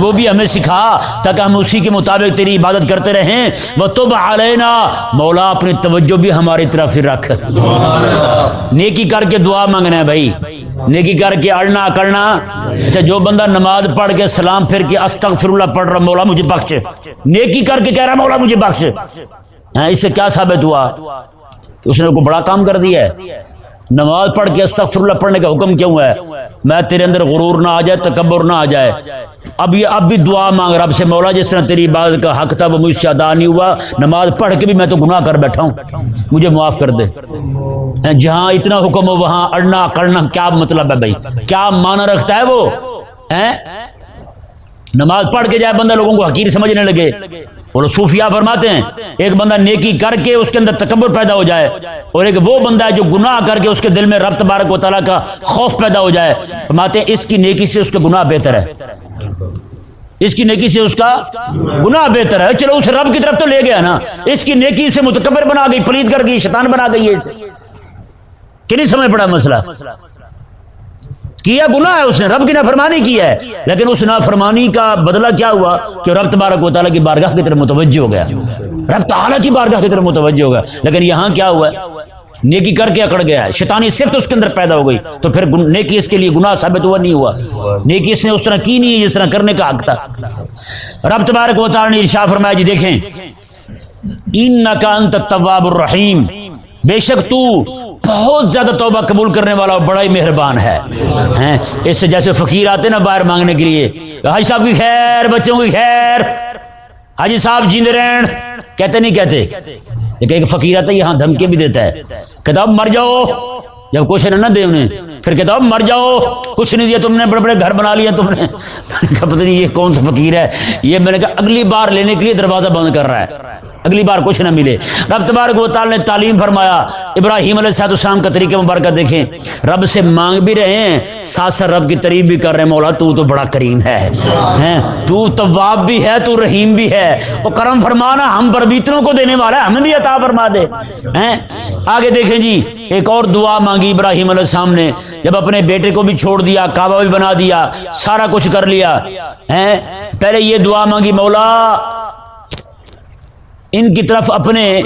وہ بھی ہمیں سکھا، تاکہ ہم اسی کے مطابق تیری عبادت کرتے رہیں۔ وہ تو علینا مولا اپنی توجہ بھی ہماری طرف رکھ۔ نیکی کر کے دعا مانگنا ہے بھائی۔ نیکی کر کے اڑنا کرنا۔ اچھا جو بندہ نماز پڑھ کے سلام پھر کے استغفر اللہ پڑھ رہا مولا مجھے بخش۔ نیکی کر کے کہہ رہا مولا مجھے بخش۔ ہاں، اس سے کیا ثابت ہوا؟ اس نے کو بڑا کام کر دیا ہے۔ نماز پڑھ کے استغفر اللہ پڑھنے کا حکم کیوں ہے؟ میں تیرے اندر غرور نہ آ جائے، تکبر نہ آ جائے۔ اب یہ اب بھی دعا مانگ، رب سے مولا، جس طرح تیری عبادت کا حق تھا، وہ مجھ سے ادا نہیں ہوا۔ نماز پڑھ کے بھی میں تو گناہ کر بیٹھا ہوں۔ مجھے معاف کر دے۔ جہاں اتنا حکم ہو، وہاں اڑنا، کرنا، کیا مطلب ہے بھائی؟ کیا مانا رکھتا ہے وہ؟ نماز پڑھ کے جائے بندہ لوگوں کو حقیر سمجھنے لگے۔ اور صوفیہ فرماتے ہیں، ایک بندہ نیکی کر کے اس کے اندر تکبر پیدا ہو جائے اور ایک وہ بندہ ہے جو گناہ کر کے اس کے دل میں رب تبارک و تعالیٰ کا خوف پیدا ہو جائے۔ فرماتے ہیں، اس کی نیکی سے اس کا گناہ بہتر ہے۔ اس کی نیکی سے اس کا گناہ بہتر ہے۔ چلو اس رب کی طرف تو لے گیا نا۔ اس کی نیکی سے متکبر بنا گئی پلیت کر گئی، شیطان بنا گئی ہے کہ نہیں سمجھ پڑا مسئلہ؟ کیا گناہ ہے اس نے؟ رب کی نافرمانی کی ہے۔ لیکن اس نافرمانی کا بدلہ کیا ہوا کہ رب تبارک و تعالیٰ کی بارگاہ کی طرف متوجہ ہو گیا۔ رب تعالیٰ کی بارگاہ کی طرف متوجہ ہو گیا۔ لیکن یہاں کیا ہوا ہے؟ نیکی کر کے اکڑ گیا ہے۔ شیطانی صرف اس کے اندر پیدا ہو گئی۔ تو پھر نیکی اس کے لیے گناہ ثابت ہوا نہیں ہوا۔ نیکی اس نے اس طرح کی نہیں ہے جس طرح کرنے کا حق تھا۔ رب تبارک و تعالیٰ نے ارشاد فرمایا جی دیکھیں۔ انکا انت التواب الرحیم بے شک تو بہت زیادہ توبہ قبول کرنے والا اور بڑا ہی مہربان ہے۔ اس سے جیسے فقیر آتے نا باہر مانگنے کے لیے۔ حاجی صاحب کی خیر، بچوں کی خیر۔ حاجی صاحب جیند رہن۔ کہتے نہیں کہتے۔ لیکن ایک فقیر آتا ہے، یہاں دھمکی بھی دیتا ہے۔ کتاب مر جاؤ۔ جب کچھ نہ دے انہیں۔ پھر کتاب مر جاؤ۔ کچھ نہیں دیا تم نے، بڑے بڑے گھر بنا لیا تم نے۔ پتہ نہیں یہ کون سا فقیر ہے۔ یہ میں نے کہا، اگلی بار لینے کے لیے دروازہ بند کر رہا ہے۔ اگلی بار کچھ نہ ملے۔ رب تبارک و تعالی نے تعلیم فرمایا۔ ابراہیم علیہ صاحب السلام کا طریقہ مبارکہ دیکھیں۔ رب سے مانگ بھی رہے ہیں، ساتھ ساتھ رب کی تعریف بھی کر رہے ہیں۔ مولا، تو تو بڑا کریم ہے۔ تو تواب بھی ہے، تو رحیم بھی ہے۔ وہ کرم فرمانا ہم پر کو دینے والا ہے، ہمیں بھی عطا فرما دے۔ آگے دیکھیں جی ایک اور دعا مانگی ابراہیم علیہ السلام نے۔ جب اپنے بیٹے کو بھی چھوڑ دیا، کعبہ بھی بنا دیا، سارا کچھ کر لیا۔ پہلے یہ دعا مانگی، مولا ان کی طرف اپنے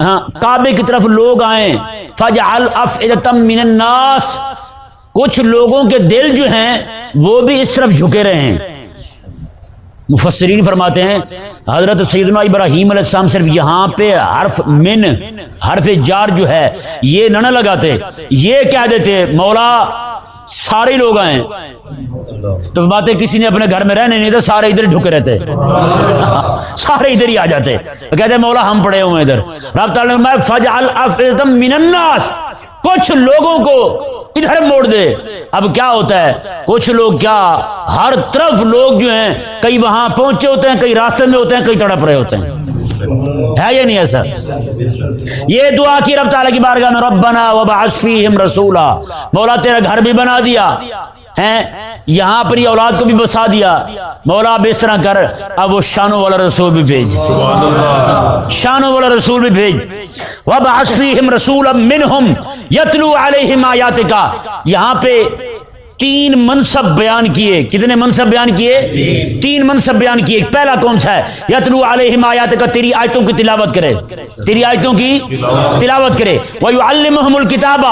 ہاں کعبے کی طرف لوگ آئیں۔ من الناس۔ کچھ لوگوں کے دل جو ہیں، وہ بھی اس طرف جھکے رہے ہیں۔ مفسرین فرماتے ہیں، حضرت سیدنا ابراہیم علیہ السلام صرف یہاں پہ حرف من، حرف جار جو ہے، یہ نہ لگاتے۔ یہ کہہ دیتے، مولا سارے لوگ آئے۔ تو باتیں کسی نے اپنے گھر میں رہنے نہیں تو سارے ادھر ڈھکے رہتے۔ سارے ادھر ہی آ جاتے۔ کہتے مولا ہم پڑے ہوئے ادھر۔ رب تعالیٰ میں فج الناس۔ کچھ لوگوں کو ادھر موڑ دے۔ اب کیا ہوتا ہے؟ کچھ لوگ کیا؟ ہر طرف لوگ جو ہیں، کئی وہاں پہنچے ہوتے ہیں، کئی راستے میں ہوتے ہیں، کئی تڑپ رہے ہوتے ہیں۔ ہے یا نہیں ایسا؟ یہ دعا کی رب تعالیٰ کی بارگاہ میں ربنا وبعث فیہم رسولا۔ مولا تیرا گھر بھی بنا دیا، ہیں؟ یہاں پر یہ اولاد کو بھی بسا دیا۔ مولا اب اس طرح کر، اب وہ شانوں والا رسول بھی بھیج۔ شانوں والا رسول بھی بھیج۔ وبعث فیہم رسولا منہم یتلو علیہم آیاتکا۔ یہاں پہ تین منصب بیان کیے۔ کتنے منصب بیان کیے؟ تین منصب بیان کیے۔ پہلا کون سا ہے؟ یتلو علیہم آیات کا تیری آیتوں کی تلاوت کرے۔ تیری آیتوں کی تلاوت کرے۔ وَيُعَلِّمُهُمُ الْكِتَابَ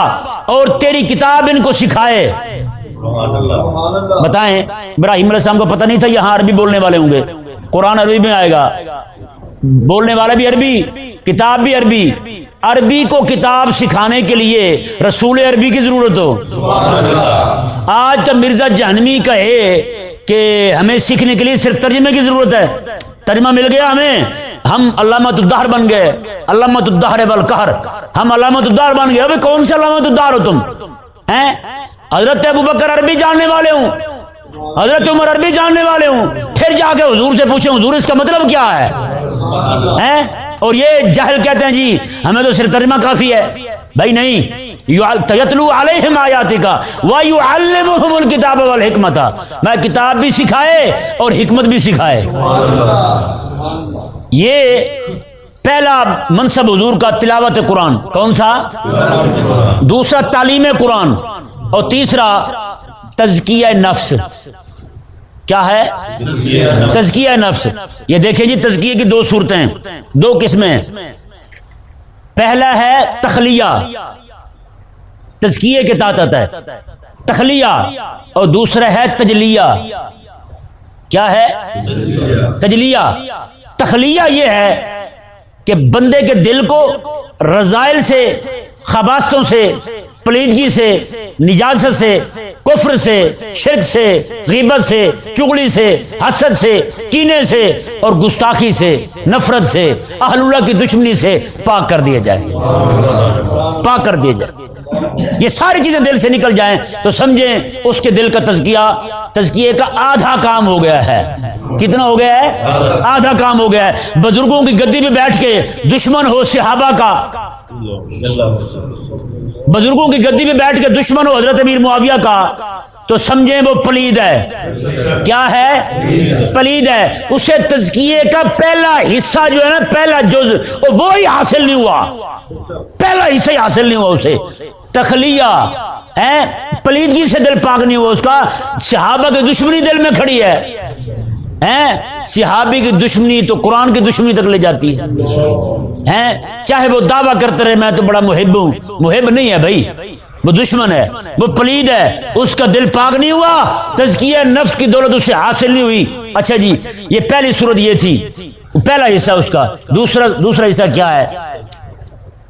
اور تیری کتاب ان کو سکھائے۔ بتائیں، ابراہیم علیہ السلام کو پتہ نہیں تھا یہاں عربی بولنے والے ہوں گے۔ قرآن عربی میں آئے گا۔ بولنے والا بھی عربی کتاب بھی عربی۔ عربی کو کتاب سکھانے کے لیے رسول عربی کی ضرورت ہو۔ آج جب مرزا جہنمی کہے کہ ہمیں سیکھنے کے لیے صرف ترجمے کی ضرورت ہے ترجمہ مل گیا ہمیں۔ ہم علامت الدہر بن گئے۔ علامت الدہر بلکہر ہم علامت الدہر بن گئے۔ ابھی کون سے علامت الدہر ہو تم؟ ہیں؟ حضرت ابو بکر عربی جاننے والے ہوں۔ حضرت عمر عربی جاننے والے ہوں۔ پھر جا کے حضور سے پوچھیں حضور اس کا مطلب کیا ہے؟ ہیں اور یہ جہل کہتے ہیں جی ہمیں تو صرف ترجمہ کافی ہے۔ بھائی نہیں یتلو علیہم آیاتی کا وَيُعَلِّمُهُمُ الْكِتَابَ وَالْحِكْمَةَ میں کتاب بھی سکھائے اور حکمت بھی سکھائے۔ یہ پہلا منصب حضور کا تلاوت قرآن۔ کون سا؟ دوسرا تعلیم قرآن۔ اور تیسرا تزکیہ نفس۔ کیا ہے؟ تزکیہ نفس۔ یہ دیکھیں جی تزکیے کی دو صورتیں دو قسمیں پہلا ہے تخلیہ۔ تزکیے کے تحت ہے۔ تخلیہ۔ اور دوسرا ہے تجلیہ۔ کیا ہے؟ تجلیہ۔ تخلیہ یہ ہے کہ بندے کے دل کو رضائل سے خباستوں سے پلیدگی سے، نجاست سے، کفر سے، شرک سے، غیبت سے، چگلی سے، حسد سے، کینے سے اور گستاخی سے، نفرت سے، اہل اللہ کی دشمنی سے پاک کر دیا جائے پاک کر دیا جائے یہ ساری چیزیں دل سے نکل جائیں تو سمجھیں اس کے دل کا تزکیہ، تزکیے کا آدھا کام ہو گیا ہے۔ کتنا ہو گیا ہے؟ آدھا کام ہو گیا ہے۔ بزرگوں کی گدی پہ بیٹھ کے دشمن ہو صحابہ کا۔ بزرگوں کی گدی پہ بیٹھ کے دشمن ہو حضرت امیر معاویہ کا۔ تو سمجھیں وہ پلید ہے۔ کیا ہے؟ پلید ہے۔ اسے تزکیے کا پہلا حصہ جو ہے نا، پہلا جز وہی حاصل نہیں ہوا۔ پہلا حصہ ہی حاصل نہیں ہوا اسے۔ تخلیہ پلیدگی سے دل پاک نہیں ہوا اس کا، صحابہ کی دشمنی دل میں کھڑی ہے۔ صحابی کی دشمنی تو قرآن کی دشمنی تک لے جاتی۔ ہے چاہے وہ دعویٰ کرتے رہے، میں تو بڑا محب ہوں۔ محب نہیں ہے بھائی، وہ دشمن ہے، وہ پلید ہے۔ اس کا دل پاک نہیں ہوا، تزکیہ نفس کی دولت اسے حاصل نہیں ہوئی۔ اچھا جی یہ پہلی صورت یہ تھی۔ پہلا حصہ اس کا۔ دوسرا دوسرا حصہ کیا ہے؟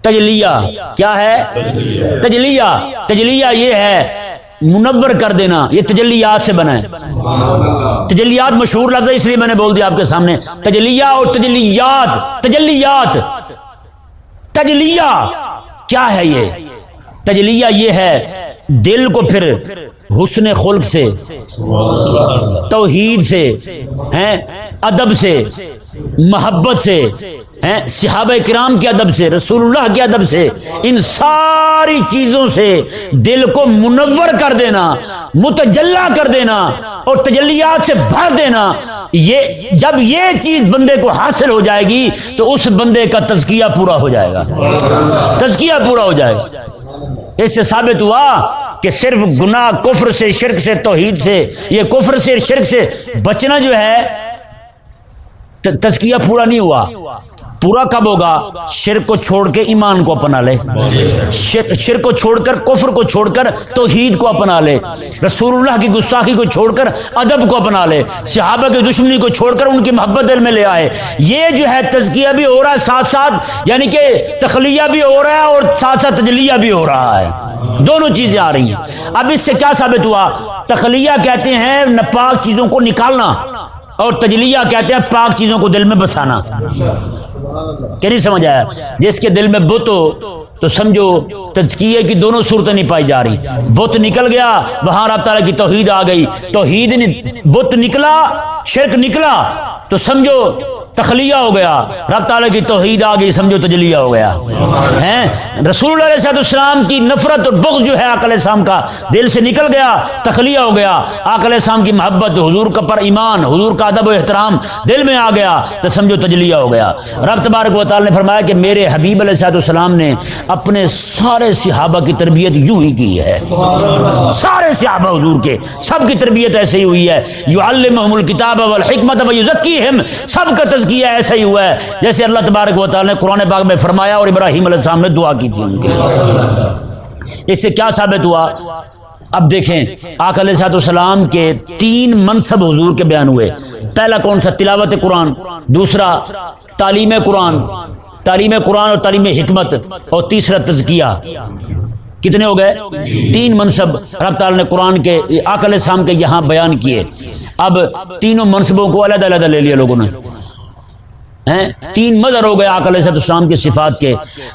تجلیہ، کیا ہے؟ تجلیہ تجلیہ یہ ہے، منور کر دینا، یہ تجلیات سے بنا ہے۔ تجلیات مشہور لفظ ہے، اس لیے میں نے بول دیا آپ کے سامنے۔ تجلیہ اور تجلیات تجلیات، تجلیہ، کیا ہے یہ؟ تجلیہ یہ ہے، دل کو پھر حسن خلق سے، توحید سے ادب سے، محبت سے صحابہ کرام کے ادب سے، رسول اللہ کے ادب سے، ان ساری چیزوں سے دل کو منور کر دینا، متجلا کر دینا اور تجلیات سے بھر دینا۔ یہ، جب یہ چیز بندے کو حاصل ہو جائے گی تو اس بندے کا تزکیہ پورا ہو جائے گا۔ تزکیہ پورا ہو جائے گا۔ اس سے ثابت ہوا کہ صرف گناہ کفر سے، شرک سے، توحید سے، یہ کفر سے، شرک سے بچنا جو ہے تزکیہ پورا نہیں ہوا۔ پورا کب ہوگا؟ شرک کو چھوڑ کے ایمان کو اپنا لے۔ شرک کو چھوڑ کر، کفر کو چھوڑ کر، توحید کو اپنا لے۔ رسول اللہ کی گستاخی کو چھوڑ کر، ادب کو اپنا لے۔ صحابہ کی دشمنی کو چھوڑ کر ان کی محبت دل میں لے آئے۔ یہ جو ہے، تزکیہ بھی ہو رہا ہے، ساتھ ساتھ یعنی کہ تخلیہ بھی ہو رہا ہے اور ساتھ ساتھ تجلیہ بھی ہو رہا ہے۔ دونوں چیزیں آ رہی ہیں۔ اب اس سے کیا ثابت ہوا؟ تخلیہ کہتے ہیں نپاک چیزوں کو نکالنا اور تجلیہ کہتے ہیں پاک چیزوں کو دل میں بسانا۔ کہ نہیں سمجھ آیا؟ جس کے دل میں بت ہو، تو سمجھو تجکیے کی دونوں صورتیں نہیں پائی جا رہی۔ بت نکل گیا، وہاں رب تعالیٰ کی توحید آ گئی۔ توحید بت نکلا، شرک نکلا۔ تو سمجھو تخلیہ ہو گیا۔ رب تعالیٰ کی توحید آ گئی، سمجھو، تجلیہ ہو گیا۔ رسول اللہ علیہ السلام کی نفرت اور بغض جو ہے عقل السلام کا دل سے نکل گیا، تخلیہ ہو گیا۔ عقل السلام کی محبت، حضور کا پر ایمان، حضور کا ادب و احترام دل میں آ گیا تو سمجھو، تجلیہ ہو گیا۔ رب تبارک و تعالیٰ نے فرمایا کہ میرے حبیب علیہ السلام نے اپنے سارے صحابہ کی تربیت یوں ہی کی ہے۔ سارے صحابہ حضور کے سب کی تربیت ایسے ہی ہوئی ہے۔ جو علمہم الکتاب والحکمت سب کا تزکیہ ایسا ہی ہوا ہے؟ جیسے اللہ تبارک و تعالی نے قرآن پاک میں فرمایا اور ابراہیم علیہ السلام نے دعا کی تھی ان کے اس سے کیا ثابت ہوا؟ اب دیکھیں، آقا علیہ صاحب السلام کے تین منصب حضور کے بیان ہوئے۔ پہلا کون سا؟ تلاوت قرآن۔ دوسرا، تعلیم قرآن۔ تعلیم قرآن اور تعلیم حکمت۔ اور تیسرا، تزکیہ۔ کتنے ہو گئے؟ تین منصب۔ رب تعالی نے قرآن کے آکل السلام کے یہاں بیان کیے۔ اب تینوں منصبوں کو علیحدہ علیحدہ لے لیا لوگوں نے۔ ہیں؟ تین مظہر ہو گئے آکل السلام کے صفات کے۔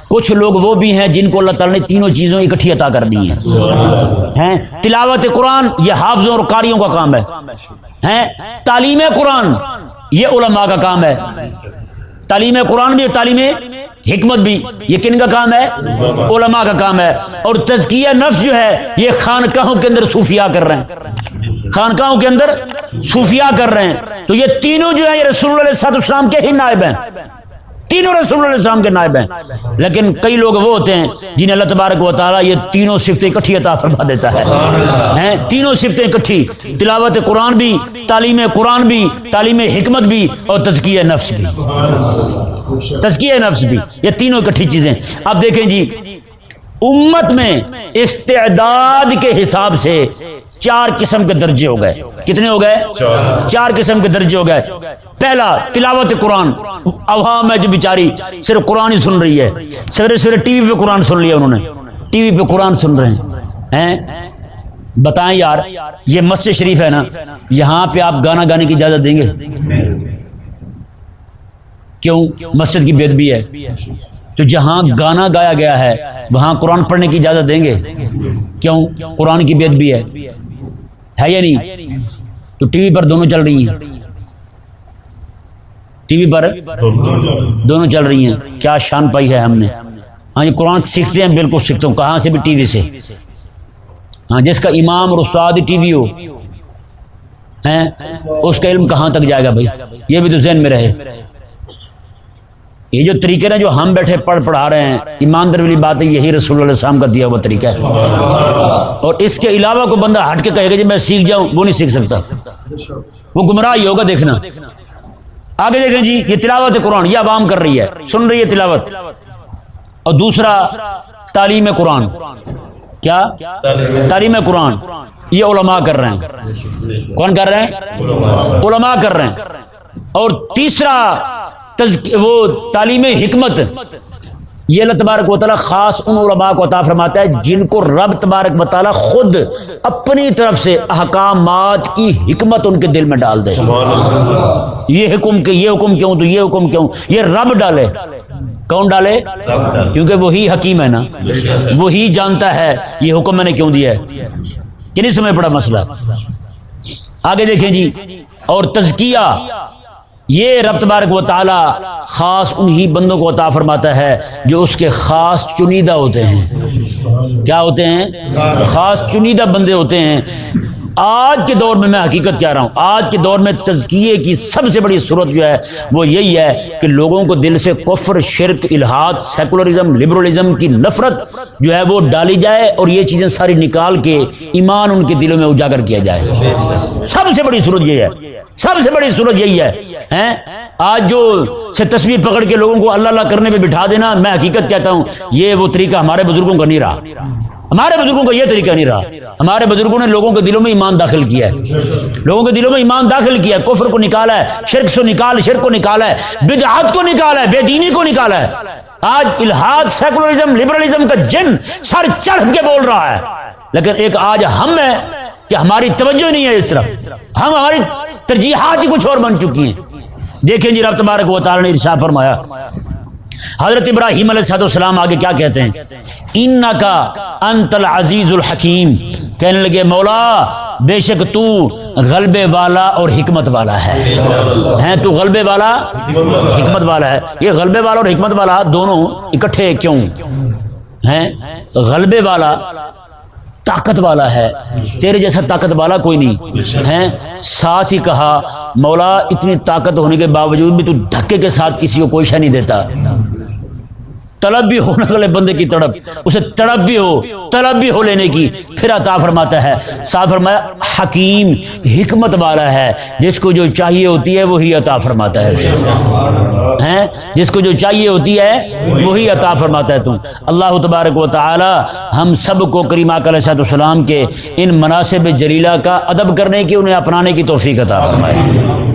کچھ لوگ وہ بھی ہیں جن کو اللہ تعالی نے تینوں چیزوں اکٹھی عطا کر دی ہیں۔ تلاوت قرآن، یہ حافظوں اور قاریوں کا کام ہے۔ تعلیم قرآن، یہ علماء کا کام ہے۔ تعلیم قرآن بھی اور تعلیم حکمت بھی، یہ کن کا کام ہے؟ علماء کا کام ہے۔ اور تزکیہ نفس جو ہے، یہ خانقاہوں کے اندر صوفیاء کر رہے ہیں۔ خانقاہوں کے اندر صوفیاء کر رہے ہیں۔ تو یہ تینوں جو ہیں یہ رسول اللہ علیہ السلام کے ہی نائب ہیں۔ تینوں رسول اللہ علیہ السلام کے نائب ہیں۔ لیکن کئی لوگ وہ ہوتے ہیں جنہیں اللہ تبارک و تعالیٰ یہ تینوں صفتیں اکٹھی عطا فرما دیتا ہے۔ تینوں صفتیں اکٹھی۔ تلاوت قرآن بھی تعلیم قرآن بھی تعلیم حکمت بھی اور تزکیہ نفس بھی۔ تزکیہ نفس بھی۔ یہ تینوں اکٹھی چیزیں۔ اب دیکھیں جی امت میں استعداد کے حساب سے چار قسم کے درجے ہو گئے۔ کتنے ہو گئے؟ چار۔ قسم کے درجے ہو گئے۔ پہلا تلاوت قرآن۔ عوام ہے جو بیچاری صرف قرآن ہی سن رہی ہے۔ سویرے سویرے ٹی وی پہ قرآن سن لیا انہوں نے۔ ٹی وی پہ قرآن سن رہے ہیں۔ بتائیں یار یہ مسجد شریف ہے نا؟ یہاں پہ آپ گانا گانے کی اجازت دیں گے؟ کیوں؟ مسجد کی بید بھی ہے۔ تو جہاں گانا گایا گیا ہے وہاں قرآن پڑھنے کی اجازت دیں گے؟ کیوں؟ قرآن کی بید بھی ہے۔ ہے یا نہیں? تو ٹی وی پر دونوں چل رہی ہیں۔ ٹی وی پر دونوں چل رہی ہیں۔ کیا شان پائی ہے ہم نے۔ ہاں یہ قرآن سیکھتے ہیں، بالکل سیکھتے ہوں کہاں سے بھی ٹی وی سے؟ ہاں جس کا امام اور استاد ٹی وی ہو۔ اس کا علم کہاں تک جائے گا بھائی؟ یہ بھی تو ذہن میں رہے۔ یہ جو طریقے نا جو ہم بیٹھے پڑھ پڑھا رہے ہیں، ایماندار والی بات ہے، یہی رسول اللہ السلام کا دیا ہوا طریقہ ہے۔ اور اس کے علاوہ کوئی بندہ ہٹ کے کہے گا جی میں سیکھ جاؤں، وہ نہیں سیکھ سکتا۔ وہ گمراہ ہی ہوگا دیکھنا۔ آگے دیکھیں جی یہ تلاوت قرآن، یہ عوام کر رہی ہے۔ سن رہی ہے تلاوت۔ اور دوسرا، تعلیم قرآن۔ کیا؟ تعلیم قرآن۔ یہ علماء کر رہے ہیں۔ کون کر رہے ہیں؟ علماء کر رہے ہیں۔ اور تیسرا وہ تعلیم حکمت. یہ اللہ تبارک و تعالیٰ خاص ان علماء کو عطا فرماتا ہے جن کو رب تبارک و تعالیٰ خود اپنی طرف سے احکامات کی حکمت ان کے دل میں ڈال دے. یہ حکم کہ یہ حکم کیوں تو یہ حکم کیوں؟ یہ رب ڈالے. کون ڈالے؟ کیونکہ وہی حکیم ہے نا. وہی جانتا ہے. یہ حکم میں نے کیوں دیا ہے؟ کہ نہیں سمجھ پڑا مسئلہ؟ آگے دیکھیں جی. اور تزکیہ. یہ رب تبارک و تعالی خاص انہی بندوں کو عطا فرماتا ہے جو اس کے خاص چنیدہ ہوتے ہیں۔ کیا ہوتے ہیں؟ خاص چنیدہ بندے ہوتے ہیں۔ آج کے دور میں میں حقیقت کہہ رہا ہوں، آج کے دور میں تزکیے کی سب سے بڑی صورت جو ہے، وہ یہی ہے کہ لوگوں کو دل سے کفر، شرک الحاد سیکولرزم، لبرلزم کی نفرت جو ہے وہ ڈالی جائے اور یہ چیزیں ساری نکال کے ایمان ان کے دلوں میں اجاگر کیا جائے۔ سب سے بڑی صورت یہ ہے، سب سے بڑی صورت یہی ہے آج جو سے تصویر پکڑ کے لوگوں کو اللہ اللہ کرنے پہ بٹھا دینا، میں حقیقت کہتا ہوں، یہ وہ طریقہ ہمارے بزرگوں کا نہیں رہا۔ ہمارے بزرگوں کا یہ طریقہ نہیں رہا۔ ہمارے بزرگوں نے لوگوں کے دلوں میں ایمان داخل کیا ہے۔ لوگوں کے دلوں میں ایمان داخل کیا ہے۔ کفر کو نکالا ہے، شرک سے نکال، شرک کو نکالا ہے۔ بدعات کو نکالا ہے، بے دینی کو نکالا ہے۔ آج الحاد، سیکولرزم، لبرلزم کا جن سر چڑھ کے بول رہا ہے۔ لیکن ایک آج ہم ہے کہ ہماری توجہ نہیں ہے اس طرف۔ ہم ہماری ترجیحات ہی کچھ اور بن چکی ہیں۔ دیکھیں جی رب تبارک و تعالی نے ارشاد فرمایا حضرت ابراہیم علیہ السلام السلام آگے کیا کہتے ہیں؟ ان کا انتل عزیز الحکیم۔ کہنے لگے، مولا، بے شک تو غلبے والا اور حکمت والا ہے۔ ہیں تو غلبے والا، حکمت والا ہے۔ یہ غلبے والا اور حکمت والا دونوں اکٹھے کیوں؟ ہیں؟ غلبے والا طاقت والا ہے۔ تیرے جیسا طاقت والا کوئی نہیں۔ ہے ساتھ ہی کہا، مولا، اتنی طاقت ہونے کے باوجود بھی تو دھکے کے ساتھ کسی کو کوئی شہ نہیں دیتا۔ طلب بھی ہونے والے بندے کی تڑپ اسے تڑپ بھی ہو، طلب بھی ہو لینے کی۔ پھر عطا فرماتا ہے ساتھ فرمایا، حکیم، حکمت والا ہے۔ جس کو جو چاہیے ہوتی ہے، وہی عطا فرماتا ہے۔ جس کو جو چاہیے ہوتی ہے، وہی عطا فرماتا ہے تم اللہ تبارک و تعالی ہم سب کو کریمہ علیہ السلام کے ان مناسب جلیلہ کا ادب کرنے کی، انہیں اپنانے کی توفیق عطا فرمائے۔